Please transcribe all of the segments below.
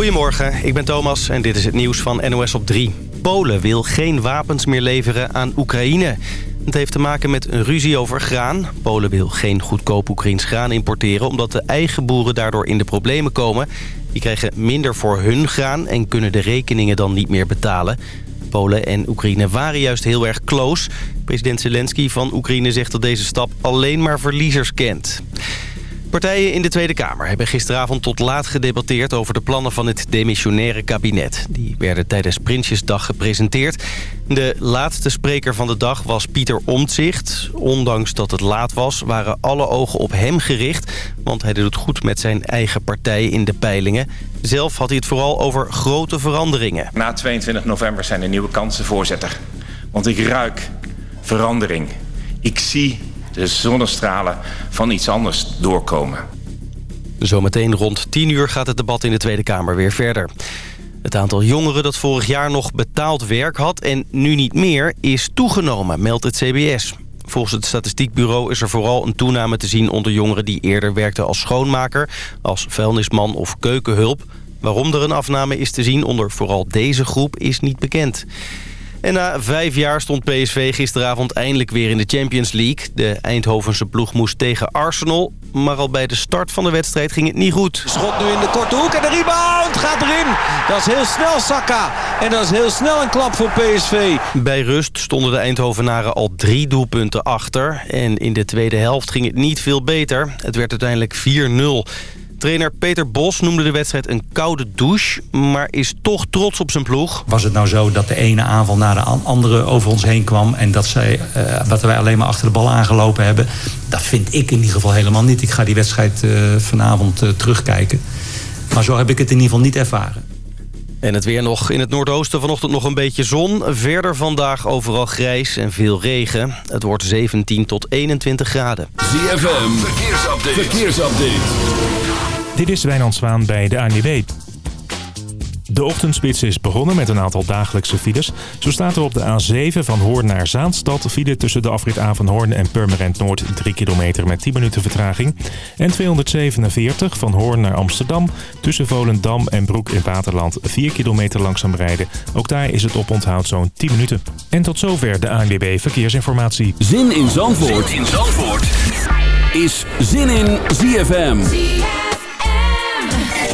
Goedemorgen, ik ben Thomas en dit is het nieuws van NOS op 3. Polen wil geen wapens meer leveren aan Oekraïne. Het heeft te maken met een ruzie over graan. Polen wil geen goedkoop Oekraïns graan importeren... omdat de eigen boeren daardoor in de problemen komen. Die krijgen minder voor hun graan en kunnen de rekeningen dan niet meer betalen. Polen en Oekraïne waren juist heel erg close. President Zelensky van Oekraïne zegt dat deze stap alleen maar verliezers kent. Partijen in de Tweede Kamer hebben gisteravond tot laat gedebatteerd... over de plannen van het demissionaire kabinet. Die werden tijdens Prinsjesdag gepresenteerd. De laatste spreker van de dag was Pieter Omtzigt. Ondanks dat het laat was, waren alle ogen op hem gericht... want hij doet het goed met zijn eigen partij in de peilingen. Zelf had hij het vooral over grote veranderingen. Na 22 november zijn er nieuwe kansen, voorzitter. Want ik ruik verandering. Ik zie de zonnestralen van iets anders doorkomen. Zometeen rond 10 uur gaat het debat in de Tweede Kamer weer verder. Het aantal jongeren dat vorig jaar nog betaald werk had en nu niet meer is toegenomen, meldt het CBS. Volgens het statistiekbureau is er vooral een toename te zien onder jongeren die eerder werkten als schoonmaker, als vuilnisman of keukenhulp. Waarom er een afname is te zien onder vooral deze groep is niet bekend. En na vijf jaar stond PSV gisteravond eindelijk weer in de Champions League. De Eindhovense ploeg moest tegen Arsenal. Maar al bij de start van de wedstrijd ging het niet goed. Schot nu in de korte hoek en de rebound gaat erin. Dat is heel snel Saka. En dat is heel snel een klap voor PSV. Bij rust stonden de Eindhovenaren al drie doelpunten achter. En in de tweede helft ging het niet veel beter. Het werd uiteindelijk 4-0. Trainer Peter Bos noemde de wedstrijd een koude douche... maar is toch trots op zijn ploeg. Was het nou zo dat de ene aanval naar de andere over ons heen kwam... en dat, zij, uh, dat wij alleen maar achter de bal aangelopen hebben? Dat vind ik in ieder geval helemaal niet. Ik ga die wedstrijd uh, vanavond uh, terugkijken. Maar zo heb ik het in ieder geval niet ervaren. En het weer nog in het noordoosten vanochtend nog een beetje zon. Verder vandaag overal grijs en veel regen. Het wordt 17 tot 21 graden. ZFM, verkeersupdate. verkeersupdate. Dit is Wijnand Zwaan bij de ANWB. De ochtendspits is begonnen met een aantal dagelijkse files. Zo staat er op de A7 van Hoorn naar Zaanstad file tussen de afrit Avanhoorn en Purmerend Noord 3 kilometer met 10 minuten vertraging. En 247 van Hoorn naar Amsterdam tussen Volendam en Broek in Waterland 4 kilometer langzaam rijden. Ook daar is het oponthoud zo'n 10 minuten. En tot zover de ANWB Verkeersinformatie. Zin in Zandvoort, zin in Zandvoort. is Zin in ZFM.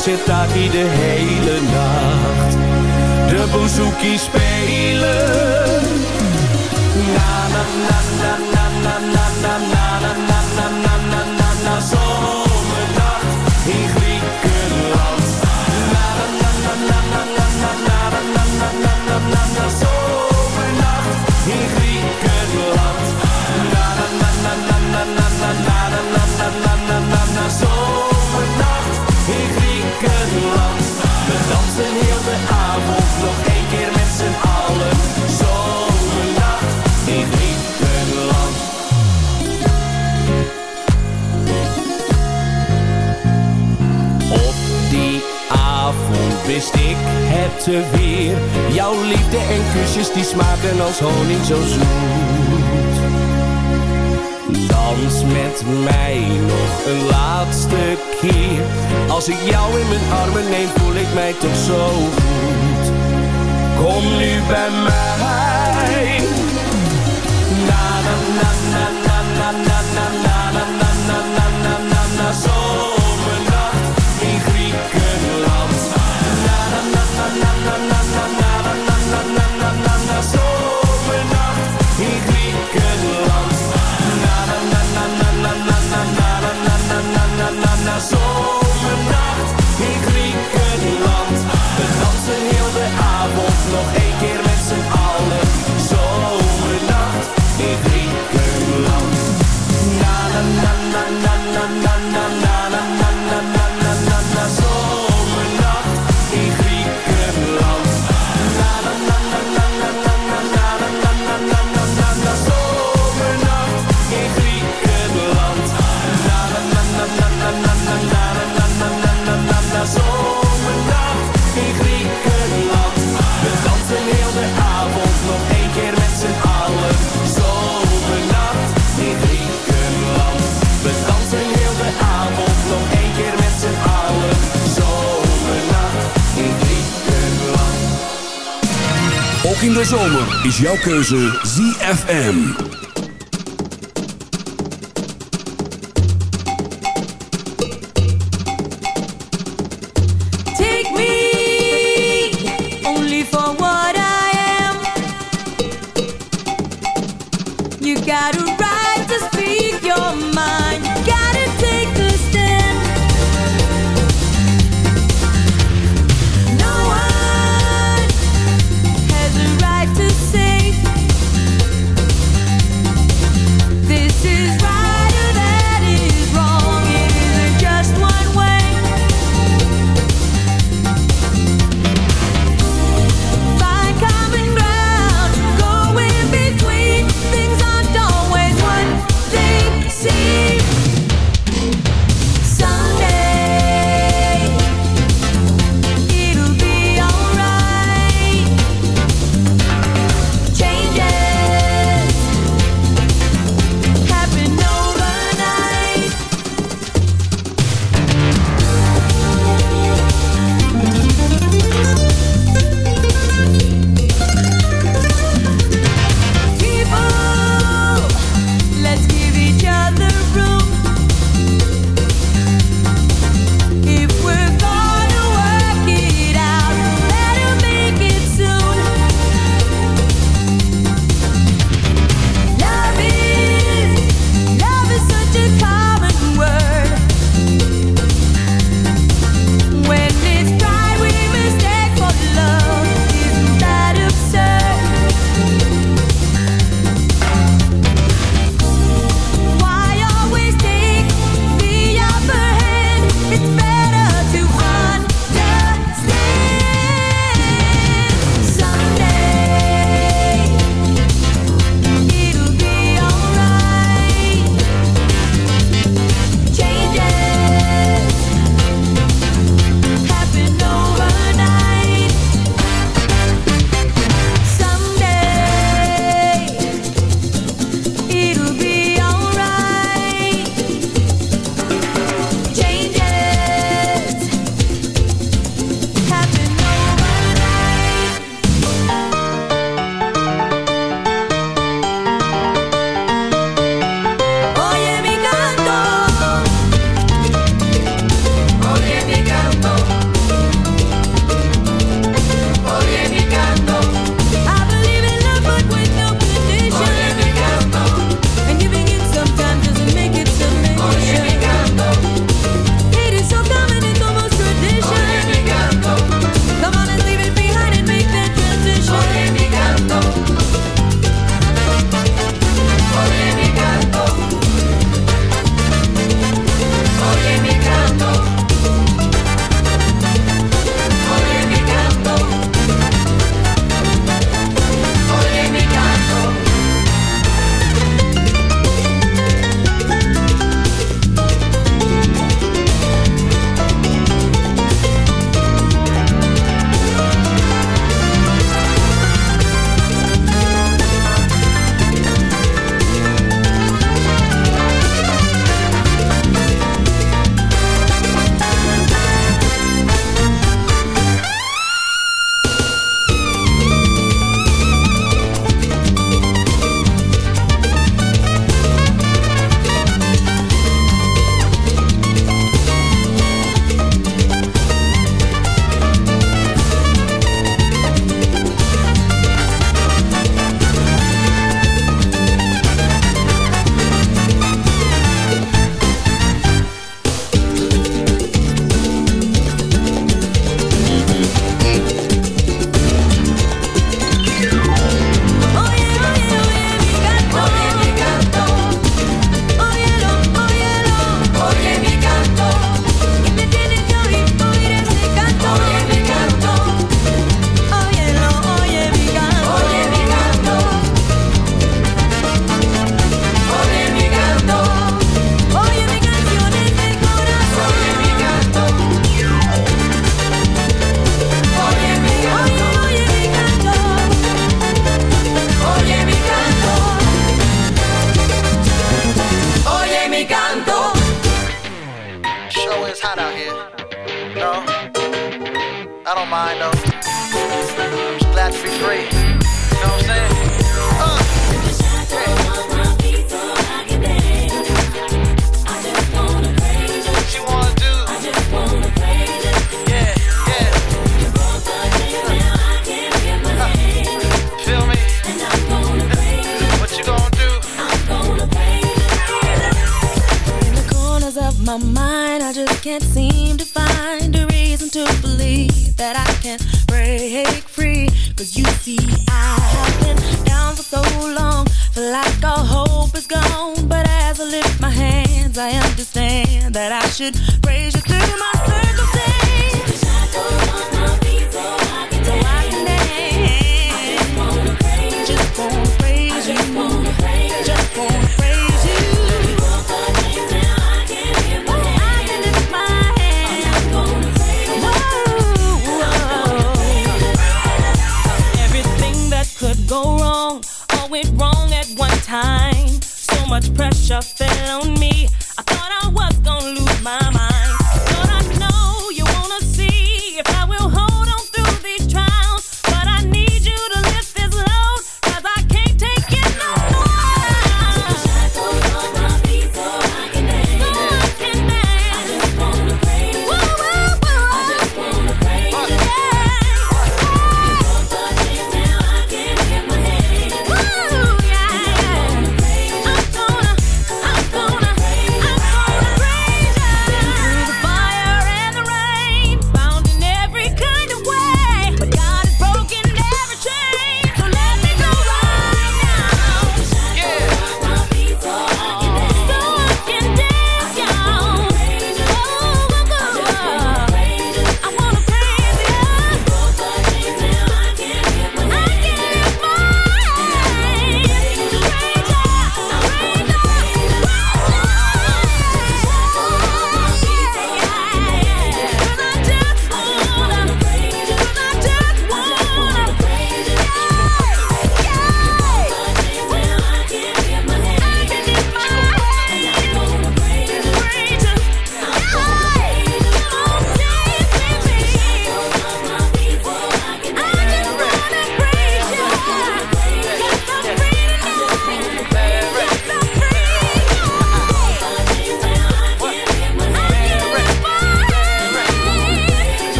zit daar iedereen. Is jouw keuze ZFM.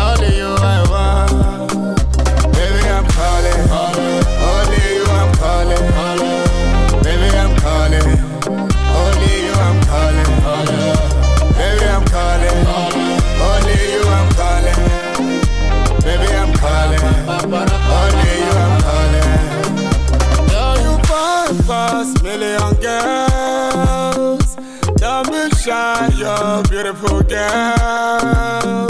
Only you I want. Baby, I'm calling. Only you I'm calling. Baby, I'm calling. Only you I'm calling. Baby, I'm calling. Only you I'm calling. Baby, I'm calling. You shy, you're beautiful girl.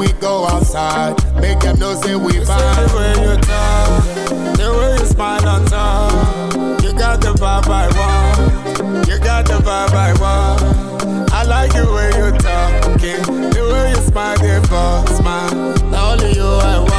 we go outside. Make them know say we vibe. The way you talk, the way you smile on top. You got the vibe I want. You got the vibe I want. I like the way you talk, okay? The way you smile, give smile. Not only you I want.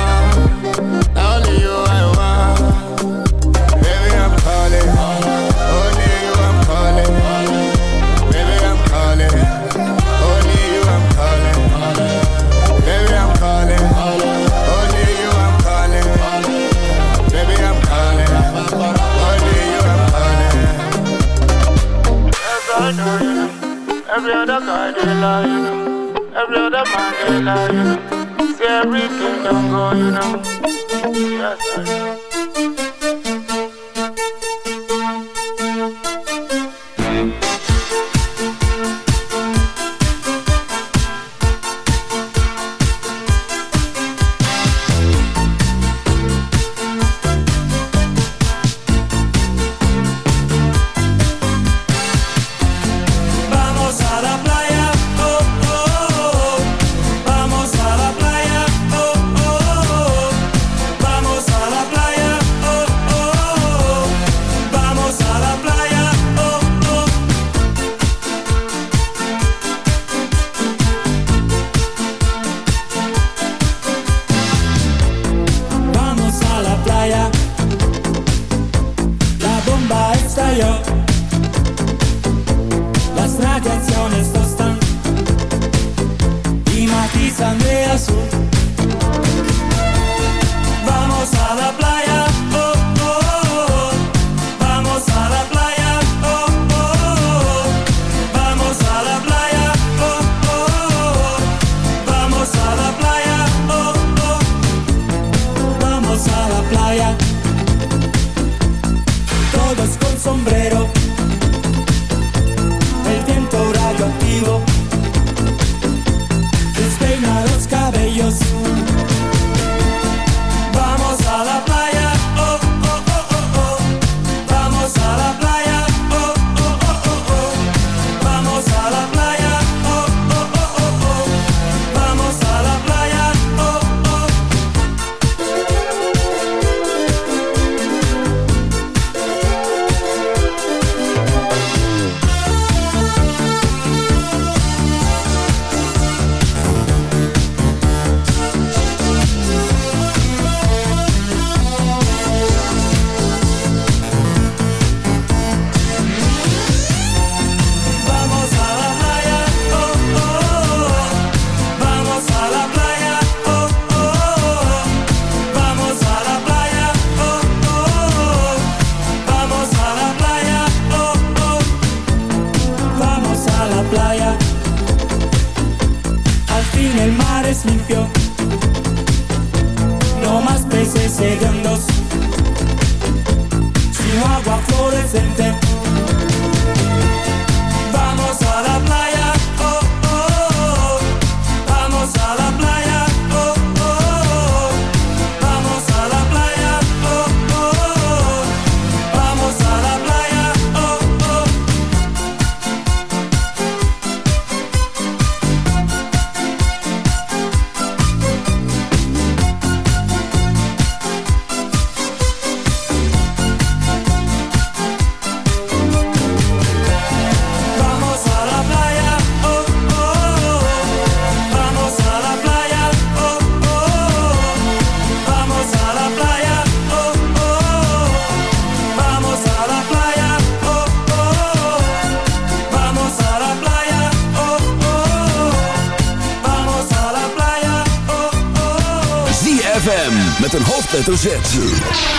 met een hoofdletter Z.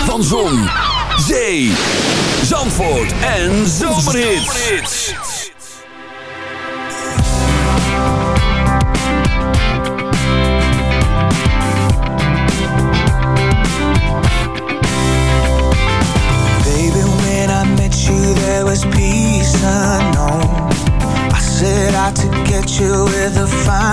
Van Zon, Zee, Zandvoort en Zomerhits. Baby, when I met you, there was peace unknown. I said I to get you with a fine.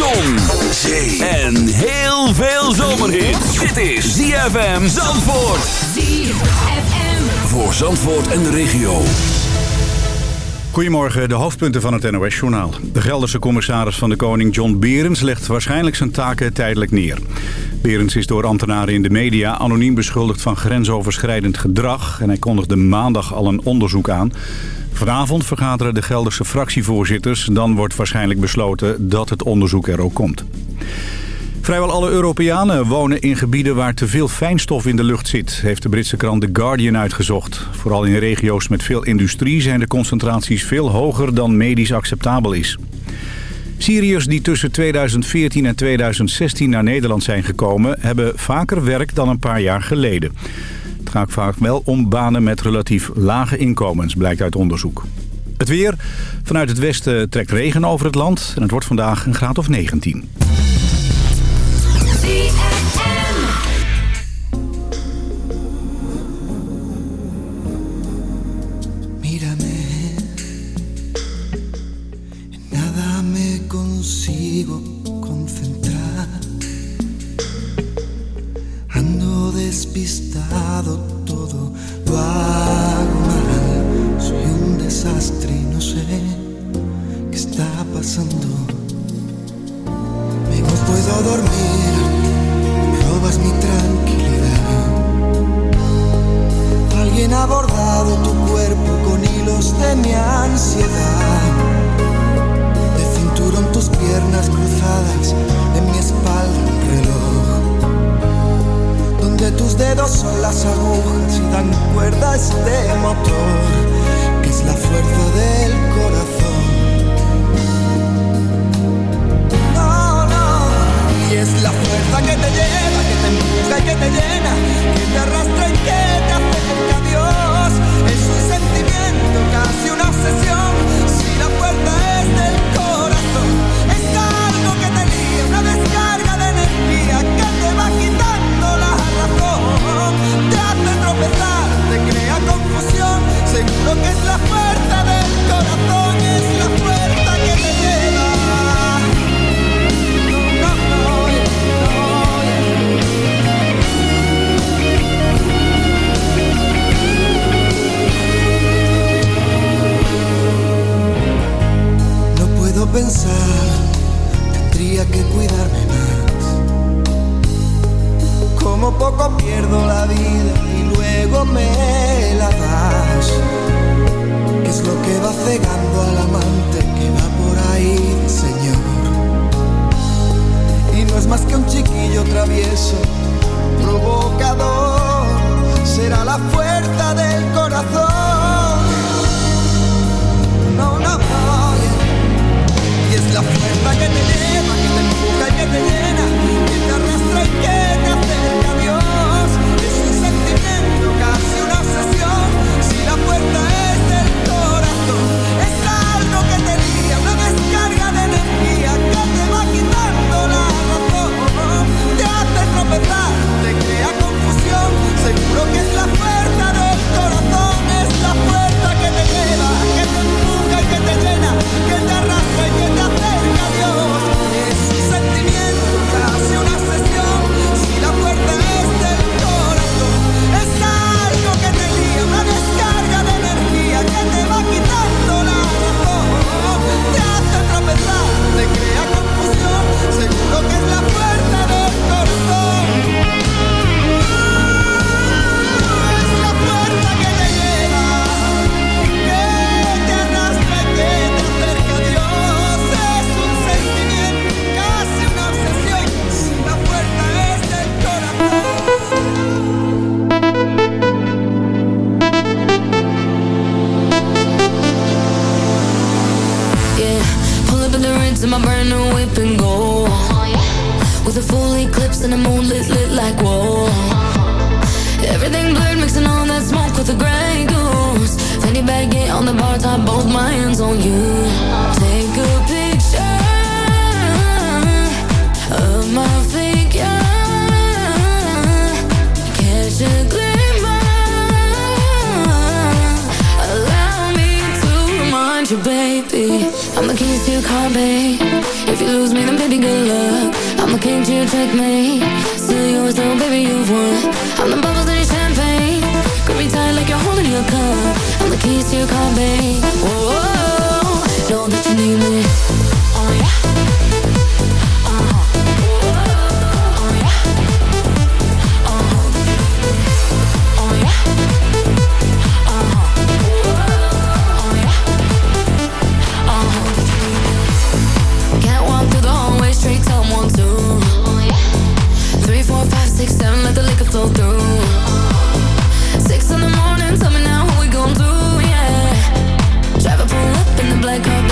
zon, zee en heel veel zomerhit. Dit is ZFM Zandvoort. ZFM. Voor Zandvoort en de regio. Goedemorgen, de hoofdpunten van het NOS-journaal. De Gelderse commissaris van de Koning John Berens legt waarschijnlijk zijn taken tijdelijk neer. Berens is door ambtenaren in de media anoniem beschuldigd van grensoverschrijdend gedrag... en hij kondigde maandag al een onderzoek aan. Vanavond vergaderen de Gelderse fractievoorzitters. Dan wordt waarschijnlijk besloten dat het onderzoek er ook komt. Vrijwel alle Europeanen wonen in gebieden waar te veel fijnstof in de lucht zit, heeft de Britse krant The Guardian uitgezocht. Vooral in regio's met veel industrie zijn de concentraties veel hoger dan medisch acceptabel is. Syriërs die tussen 2014 en 2016 naar Nederland zijn gekomen... hebben vaker werk dan een paar jaar geleden. Het gaat vaak wel om banen met relatief lage inkomens, blijkt uit onderzoek. Het weer. Vanuit het westen trekt regen over het land en het wordt vandaag een graad of 19.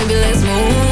Baby, let's move.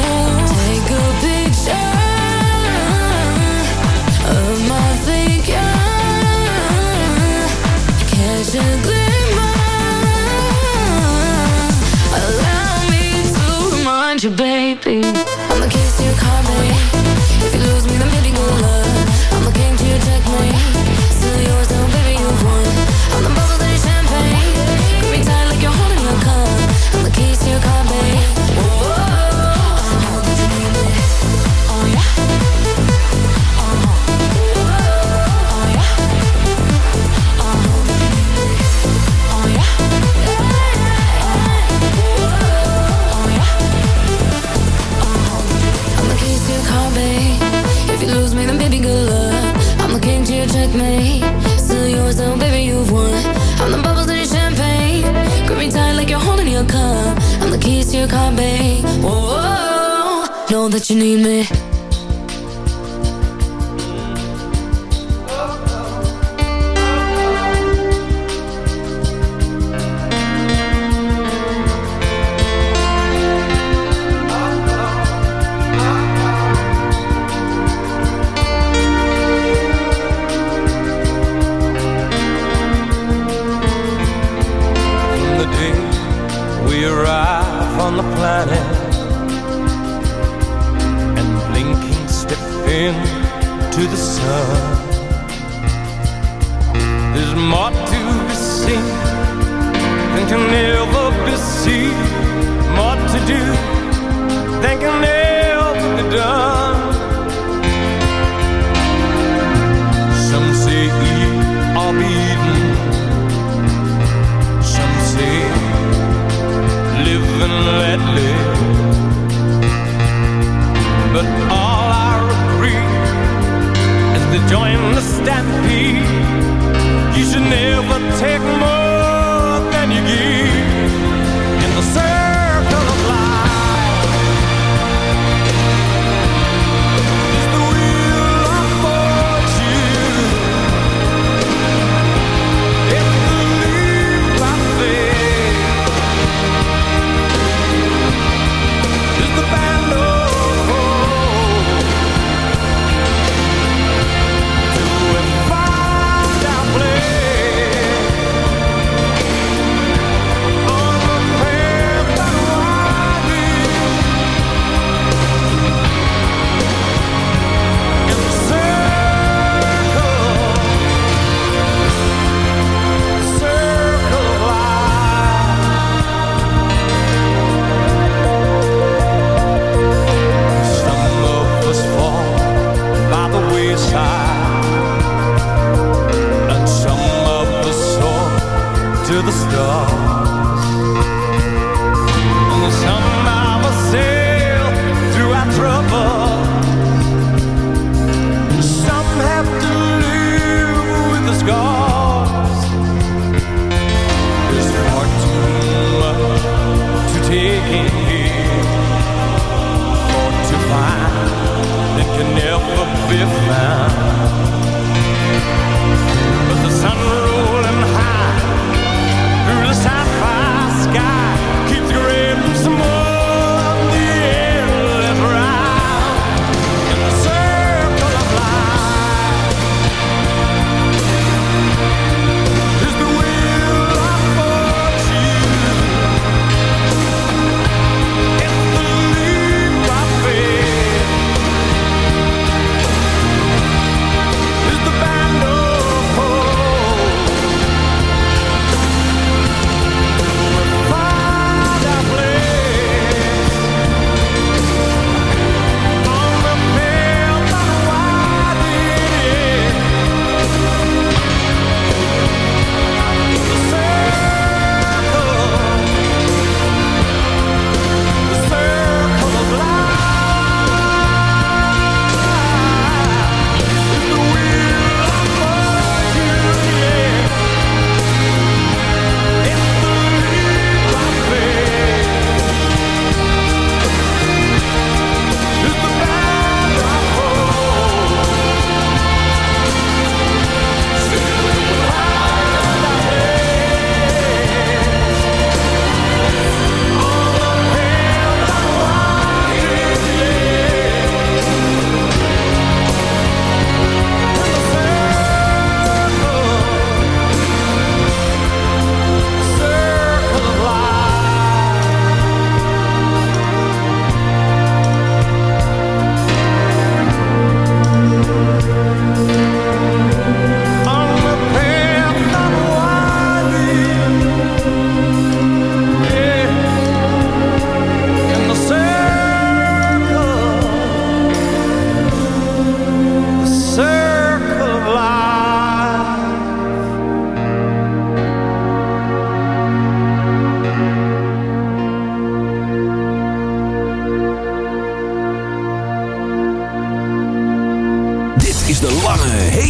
That you need me.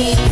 see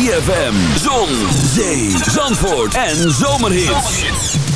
ZFM, zon, zee, zandvoort en zomerhits.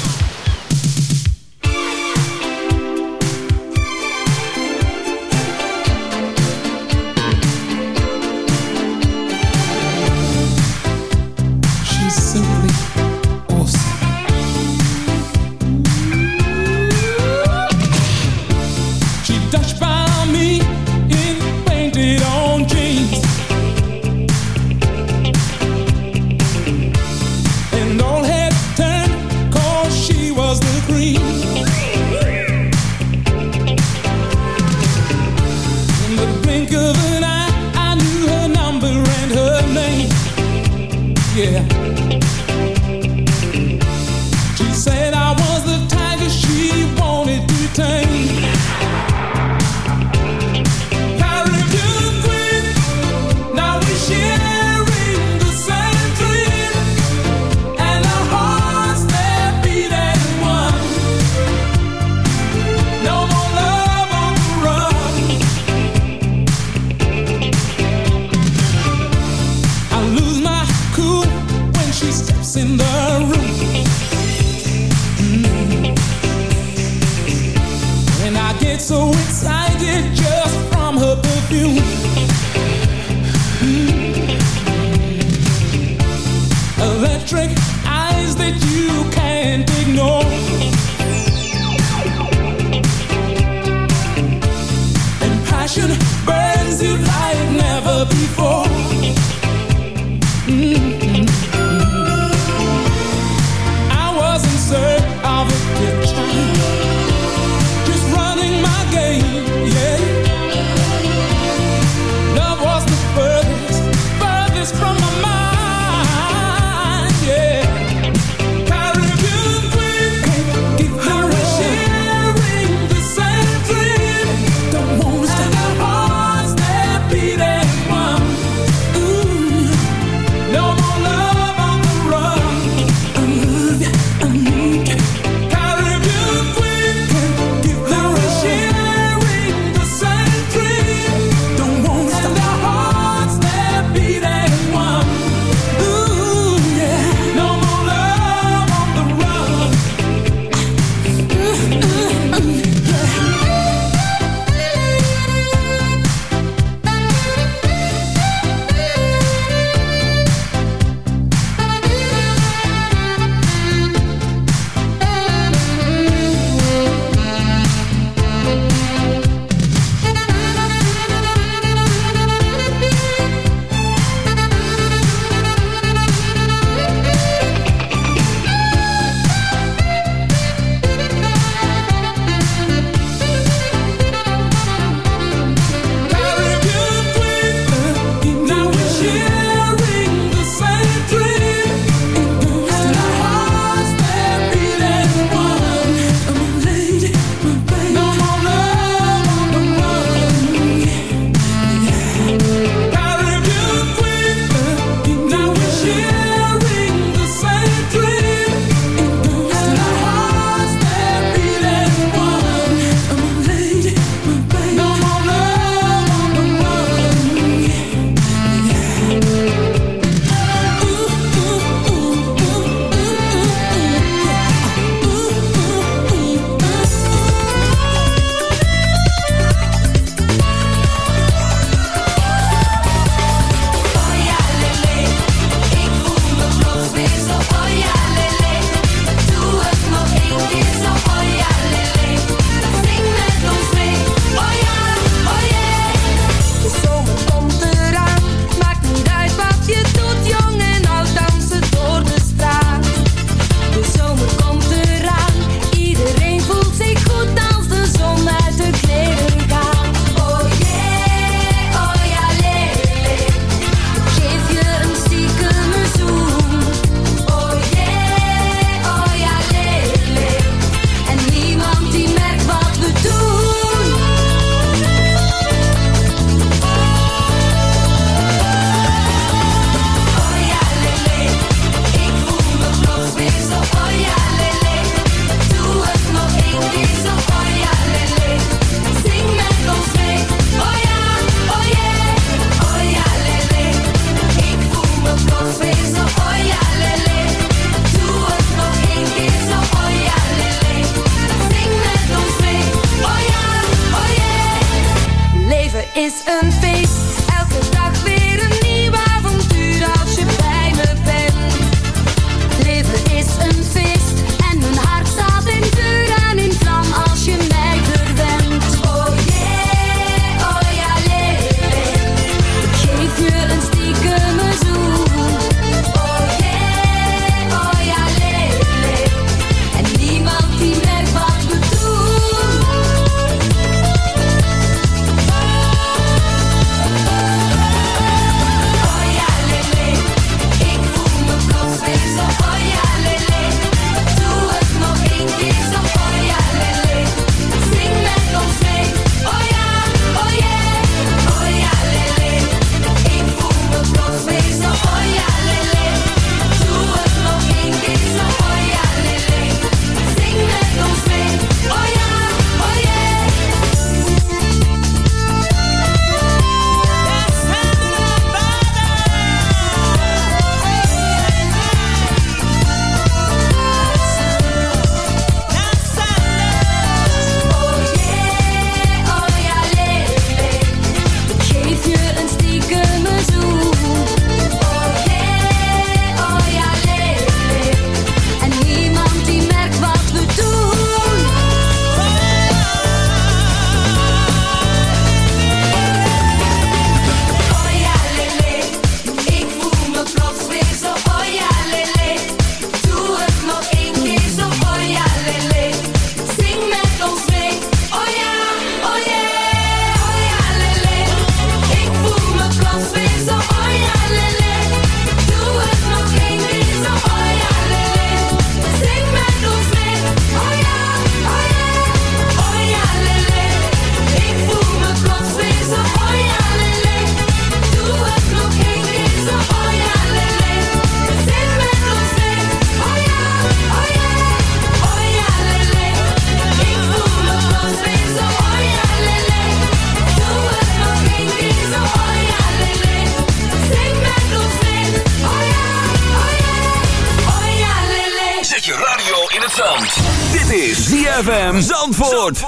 Radio in het zand. Dit is ZFM Zandvoort.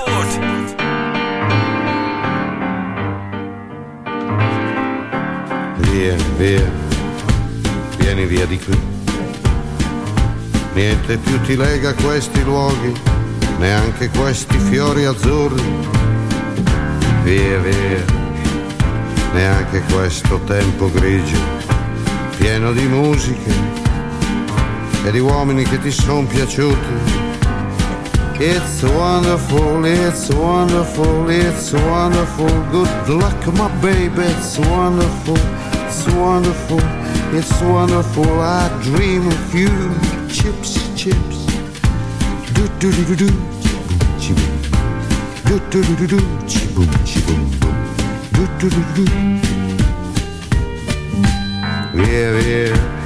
Vieni, via, vieni via di qui. Niente più ti lega questi luoghi, neanche questi fiori azzurri. Via, via, neanche questo tempo grigio, pieno di musiche e di uomini che ti sono piaciuti. It's wonderful, it's wonderful, it's wonderful. Good luck, my baby, it's wonderful, it's wonderful, it's wonderful. I dream of you, chips, chips. Do do do do do, chiboom, do do do do do, chiboom, chiboom, boom. Do do do do. Via, via,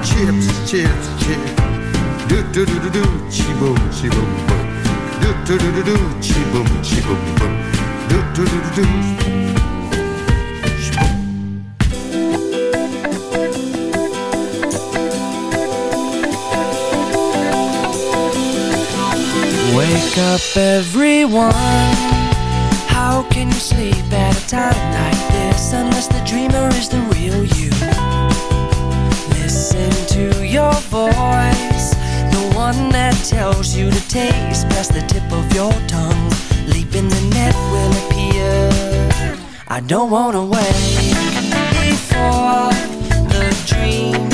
Chips, chips, chips. Do do do do do, chi boom, chi boom boom. Do do do do do, chi boom, chi boom boom. Do do do do do. Wake up, everyone. How can you sleep at a time like this unless the dreamer is the real you? To your voice, the one that tells you to taste past the tip of your tongue. Leap in the net will appear. I don't wanna wait before the dream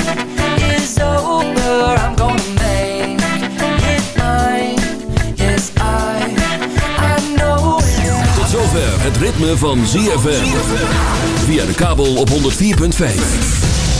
is over. I'm gonna make it mine. Yes, I, I know it. Tot zover het ritme van ZFM. Via de kabel op 104.5.